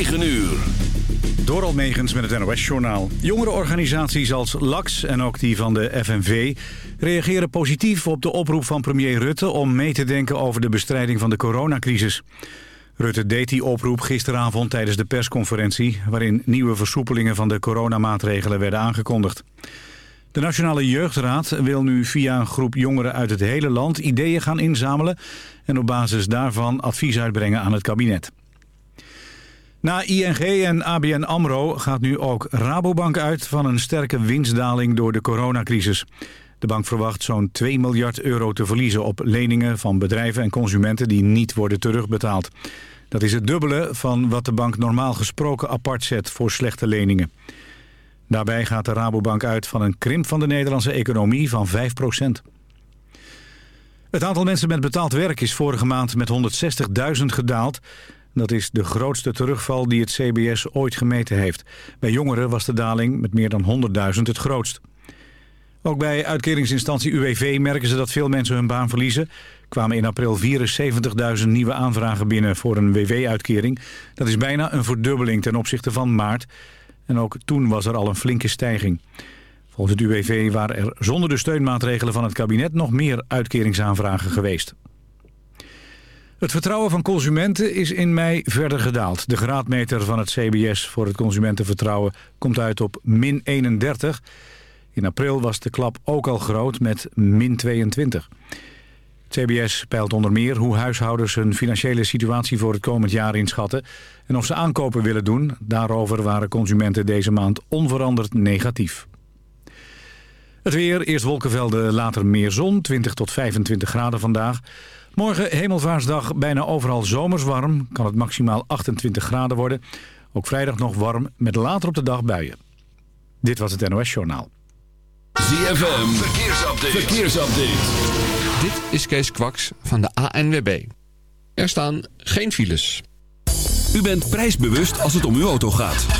9 uur. Door met het NOS-journaal. Jongere organisaties als LAX en ook die van de FNV... reageren positief op de oproep van premier Rutte... om mee te denken over de bestrijding van de coronacrisis. Rutte deed die oproep gisteravond tijdens de persconferentie... waarin nieuwe versoepelingen van de coronamaatregelen werden aangekondigd. De Nationale Jeugdraad wil nu via een groep jongeren uit het hele land... ideeën gaan inzamelen en op basis daarvan advies uitbrengen aan het kabinet. Na ING en ABN AMRO gaat nu ook Rabobank uit van een sterke winstdaling door de coronacrisis. De bank verwacht zo'n 2 miljard euro te verliezen op leningen van bedrijven en consumenten die niet worden terugbetaald. Dat is het dubbele van wat de bank normaal gesproken apart zet voor slechte leningen. Daarbij gaat de Rabobank uit van een krimp van de Nederlandse economie van 5% Het aantal mensen met betaald werk is vorige maand met 160.000 gedaald. Dat is de grootste terugval die het CBS ooit gemeten heeft. Bij jongeren was de daling met meer dan 100.000 het grootst. Ook bij uitkeringsinstantie UWV merken ze dat veel mensen hun baan verliezen. kwamen in april 74.000 nieuwe aanvragen binnen voor een WW-uitkering. Dat is bijna een verdubbeling ten opzichte van maart. En ook toen was er al een flinke stijging. Volgens het UWV waren er zonder de steunmaatregelen van het kabinet nog meer uitkeringsaanvragen geweest. Het vertrouwen van consumenten is in mei verder gedaald. De graadmeter van het CBS voor het consumentenvertrouwen komt uit op min 31. In april was de klap ook al groot met min 22. Het CBS peilt onder meer hoe huishoudens hun financiële situatie voor het komend jaar inschatten... en of ze aankopen willen doen. Daarover waren consumenten deze maand onveranderd negatief. Het weer, eerst wolkenvelden, later meer zon, 20 tot 25 graden vandaag... Morgen hemelvaarsdag bijna overal zomers warm. Kan het maximaal 28 graden worden. Ook vrijdag nog warm met later op de dag buien. Dit was het NOS Journaal. ZFM, verkeersupdate. verkeersupdate. Dit is Kees Kwaks van de ANWB. Er staan geen files. U bent prijsbewust als het om uw auto gaat.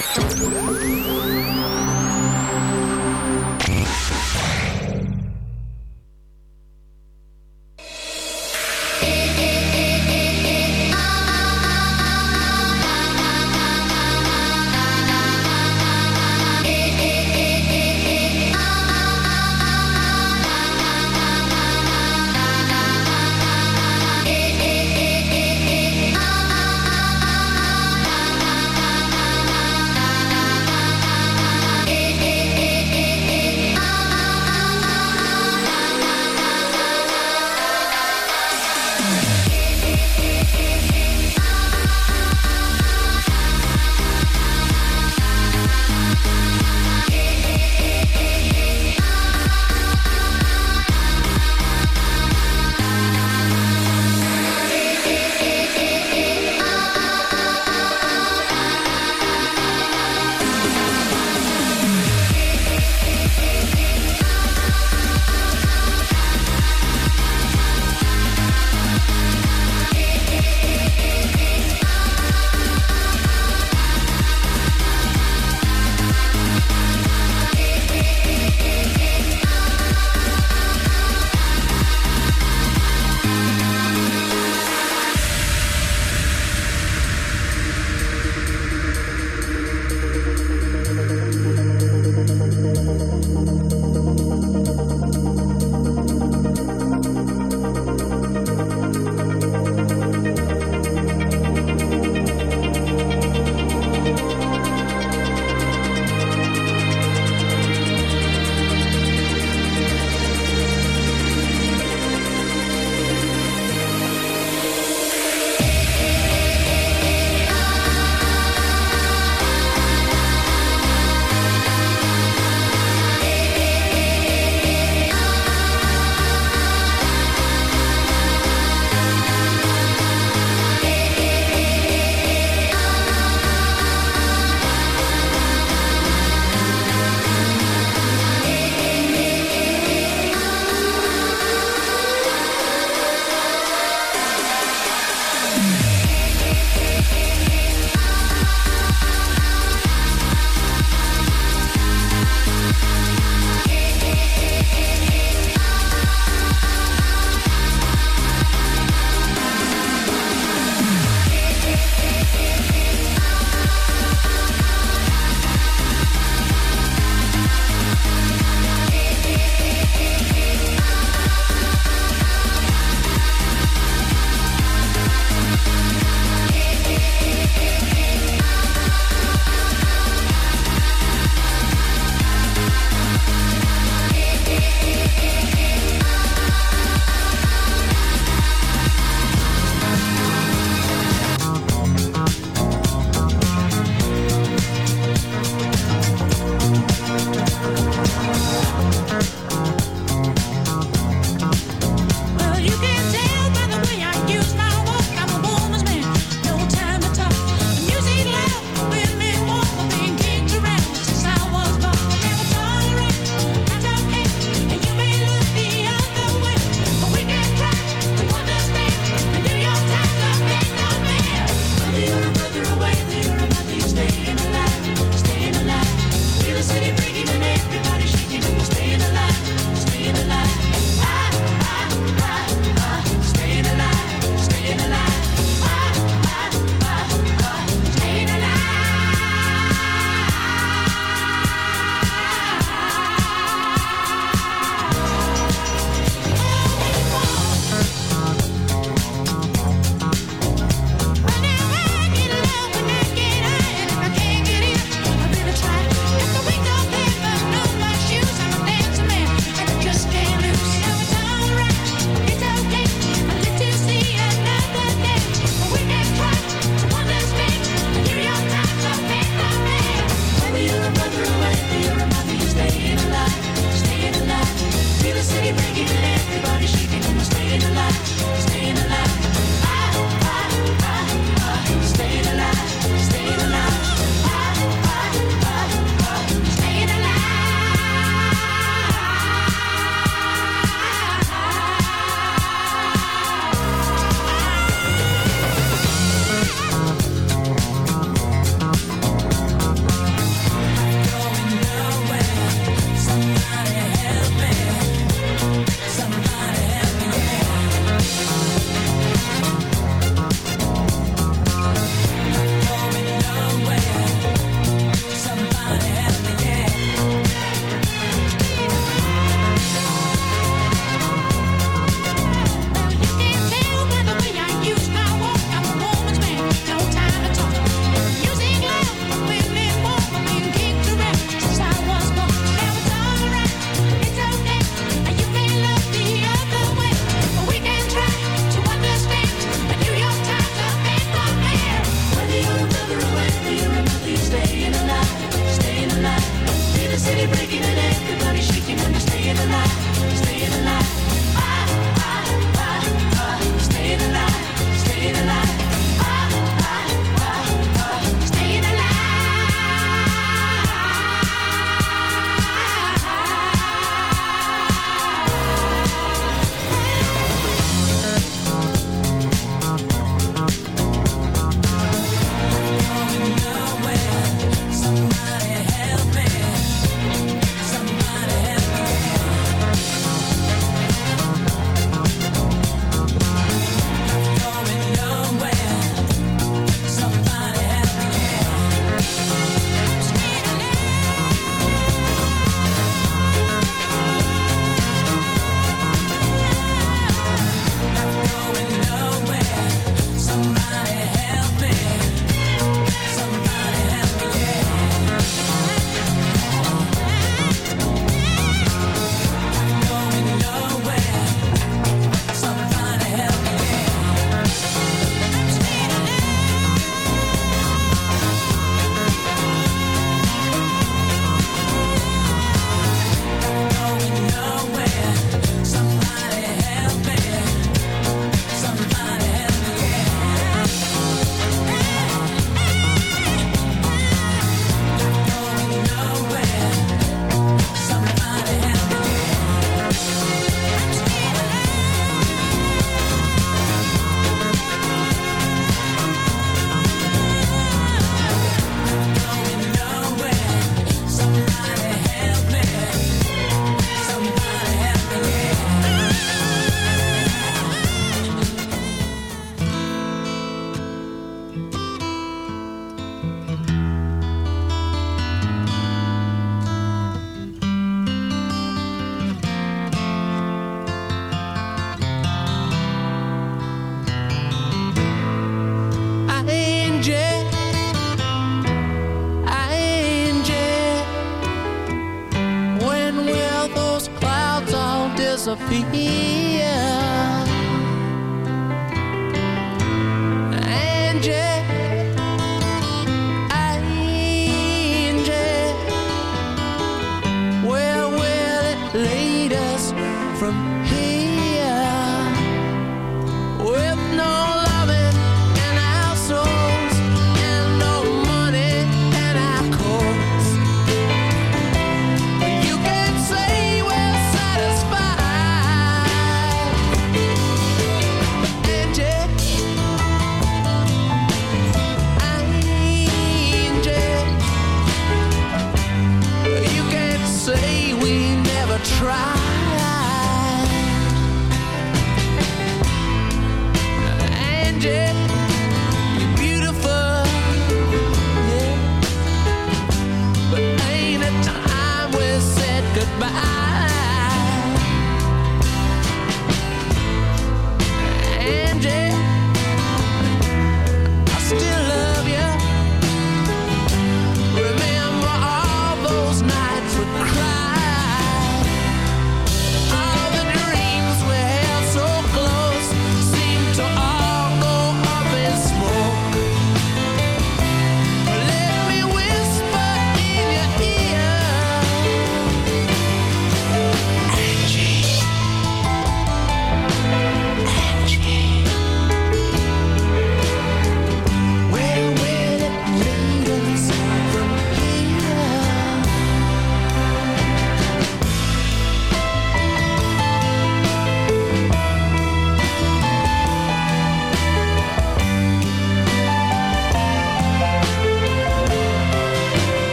Thank you.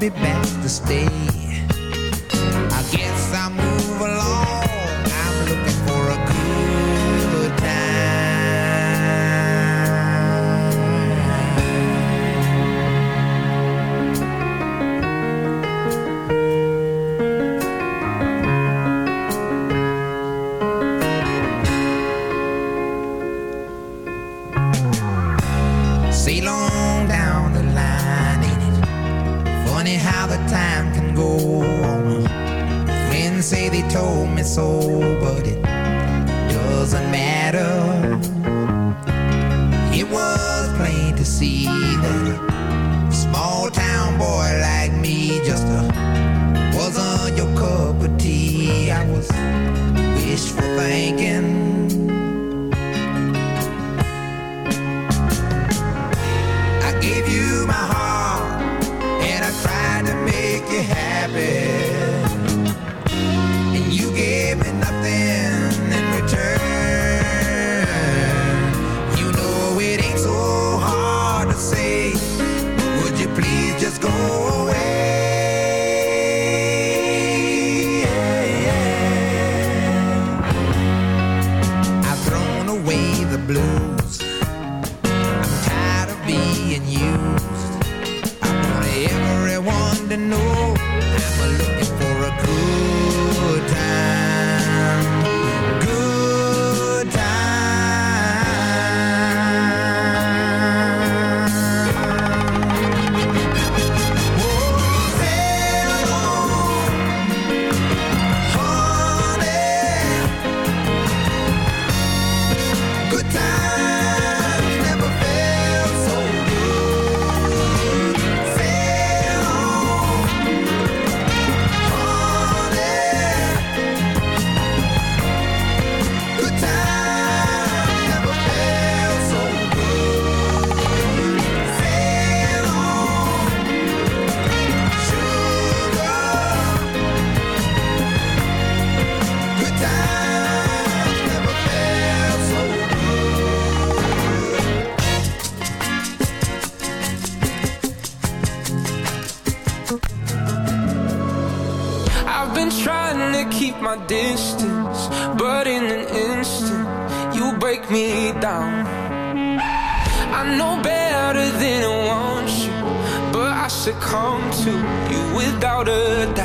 be back to stay. soul.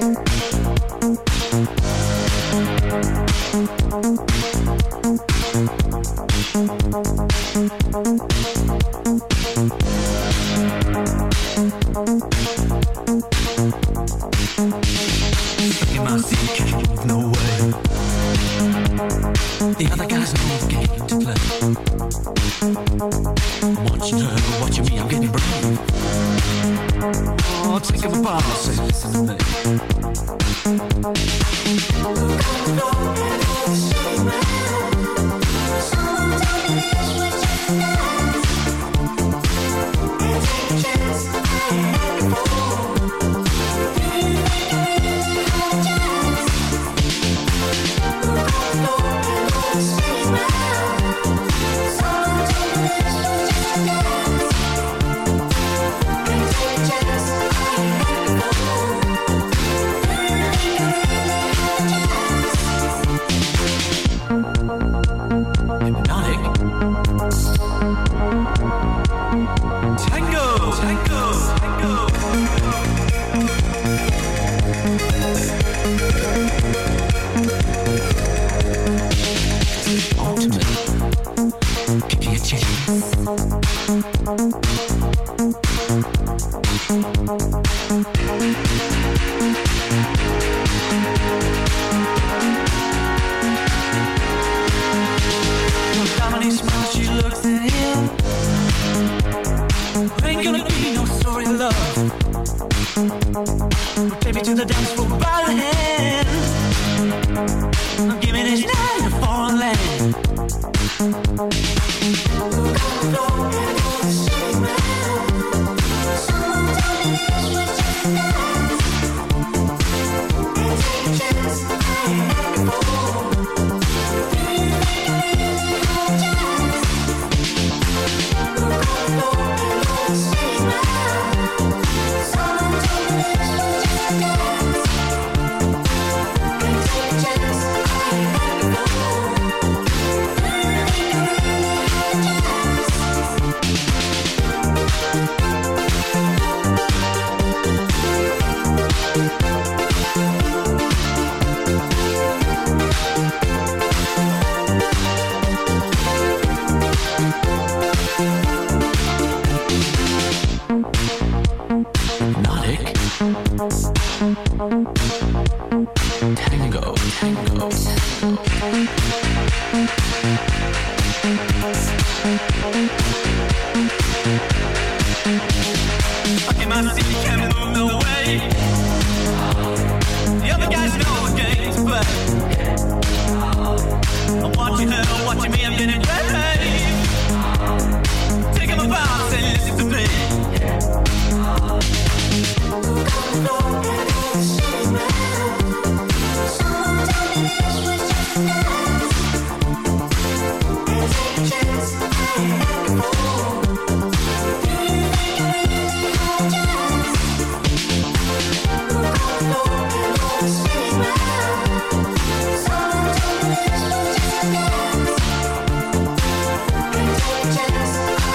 Bye.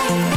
Bye.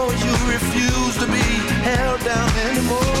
down anymore.